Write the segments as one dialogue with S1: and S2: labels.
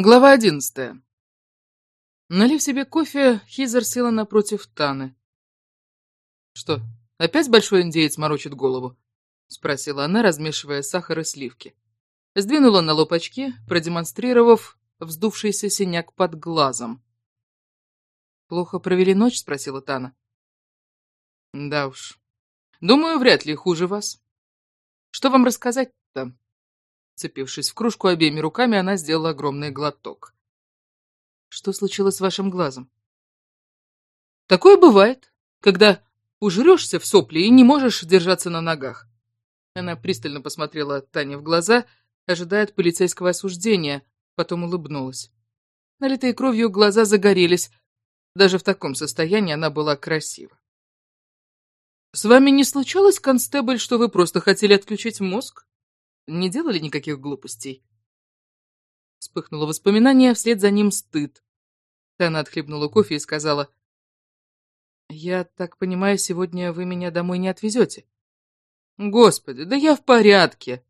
S1: Глава одиннадцатая. Налив себе кофе, Хизер села напротив Таны. «Что, опять большой индеец морочит голову?» — спросила она, размешивая сахар и сливки. Сдвинула на лоб очки, продемонстрировав вздувшийся синяк под глазом. «Плохо провели ночь?» — спросила Тана. «Да уж. Думаю, вряд ли хуже вас. Что вам рассказать-то?» Цепившись в кружку обеими руками, она сделала огромный глоток. «Что случилось с вашим глазом?» «Такое бывает, когда ужрешься в сопли и не можешь держаться на ногах». Она пристально посмотрела Тане в глаза, ожидая от полицейского осуждения, потом улыбнулась. Налитые кровью глаза загорелись. Даже в таком состоянии она была красива. «С вами не случалось, констебль, что вы просто хотели отключить мозг?» Не делали никаких глупостей. Вспыхнуло воспоминание, вслед за ним стыд. Тана отхлебнула кофе и сказала, «Я так понимаю, сегодня вы меня домой не отвезете?» «Господи, да я в порядке!»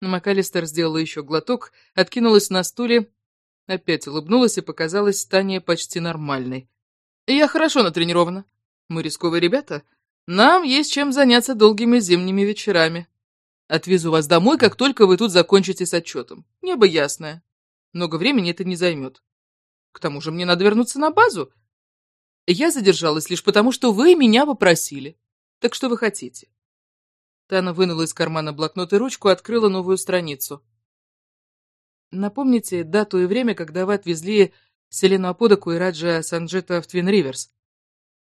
S1: МакАлистер сделала еще глоток, откинулась на стуле, опять улыбнулась и показалась Тане почти нормальной. «Я хорошо натренирована. Мы рисковые ребята. Нам есть чем заняться долгими зимними вечерами. Отвезу вас домой, как только вы тут закончите с отчетом. Небо ясное. Много времени это не займет. К тому же мне надо вернуться на базу. Я задержалась лишь потому, что вы меня попросили. Так что вы хотите?» Тана вынула из кармана блокнот и ручку, открыла новую страницу. «Напомните дату и время, когда вы отвезли Селену Аподаку и Раджа Санджета в Твин Риверс?»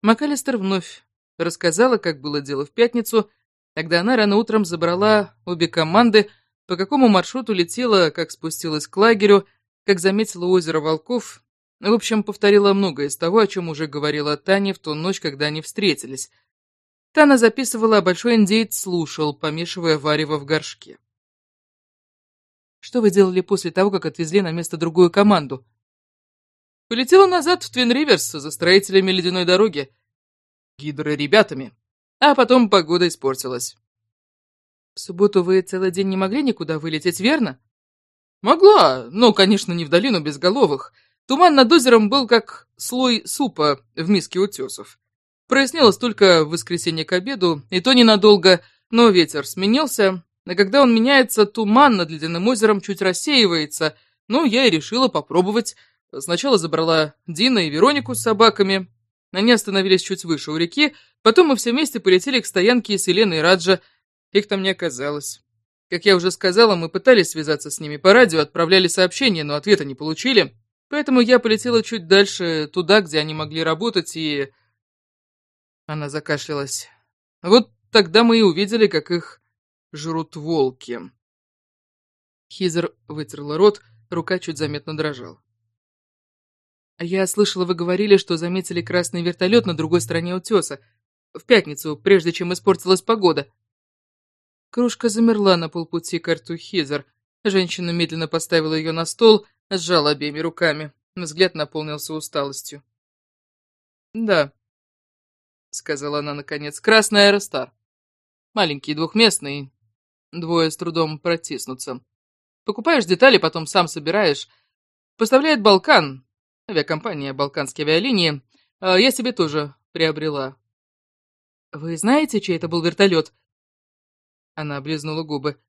S1: МакАлистер вновь рассказала, как было дело в пятницу, Тогда она рано утром забрала обе команды, по какому маршруту летела, как спустилась к лагерю, как заметила озеро Волков. В общем, повторила многое из того, о чем уже говорила Таня в ту ночь, когда они встретились. Тана записывала, а большой индейец слушал, помешивая варево в горшке. «Что вы делали после того, как отвезли на место другую команду?» «Полетела назад в Твин-Риверс за строителями ледяной дороги. Гидро-ребятами», а потом погода испортилась. В субботу вы целый день не могли никуда вылететь, верно? Могла, но, конечно, не в долину безголовых. Туман над озером был как слой супа в миске утесов. Прояснилось только в воскресенье к обеду, и то ненадолго, но ветер сменился, а когда он меняется, туман над ледяным озером чуть рассеивается, ну, я и решила попробовать. Сначала забрала Дина и Веронику с собаками. Они остановились чуть выше у реки, Потом мы все вместе полетели к стоянке Селены и Раджа. Их там не оказалось. Как я уже сказала, мы пытались связаться с ними по радио, отправляли сообщения, но ответа не получили. Поэтому я полетела чуть дальше, туда, где они могли работать, и... Она закашлялась. Вот тогда мы и увидели, как их жрут волки. Хизер вытерла рот, рука чуть заметно дрожала. «Я слышала, вы говорили, что заметили красный вертолет на другой стороне утеса в пятницу, прежде чем испортилась погода. Кружка замерла на полпути к рту Хизер. Женщина медленно поставила ее на стол, сжала обеими руками. Взгляд наполнился усталостью. «Да», — сказала она наконец, — «красный аэростар. Маленький, двухместный, двое с трудом протиснутся. Покупаешь детали, потом сам собираешь. Поставляет Балкан, авиакомпания «Балканские авиалинии». А я себе тоже приобрела. «Вы знаете, чей это был вертолет?» Она облизнула губы.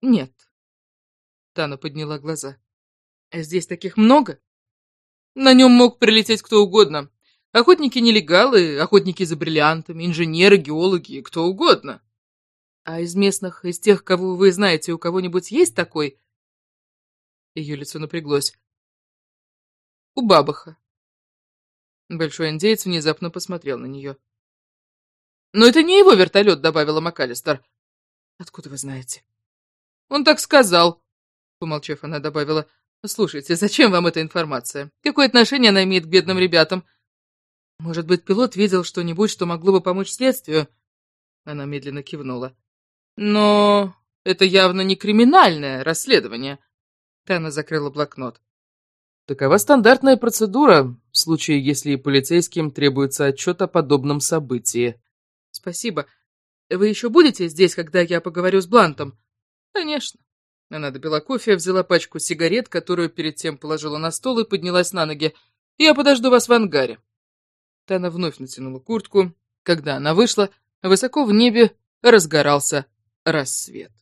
S1: «Нет». Тана подняла глаза. «Здесь таких много?» «На нем мог прилететь кто угодно. Охотники-нелегалы, охотники за бриллиантами, инженеры, геологи, кто угодно». «А из местных, из тех, кого вы знаете, у кого-нибудь есть такой?» Ее лицо напряглось. «У бабаха». Большой индеец внезапно посмотрел на нее. «Но это не его вертолет», — добавила МакАлистер. «Откуда вы знаете?» «Он так сказал», — помолчав, она добавила. «Слушайте, зачем вам эта информация? Какое отношение она имеет к бедным ребятам?» «Может быть, пилот видел что-нибудь, что могло бы помочь следствию?» Она медленно кивнула. «Но это явно не криминальное расследование». Тана закрыла блокнот. Такова стандартная процедура в случае, если полицейским требуется отчет о подобном событии. Спасибо. Вы еще будете здесь, когда я поговорю с Блантом? Конечно. Она допила кофе, взяла пачку сигарет, которую перед тем положила на стол и поднялась на ноги. «Я подожду вас в ангаре». Тана вновь натянула куртку. Когда она вышла, высоко в небе разгорался рассвет.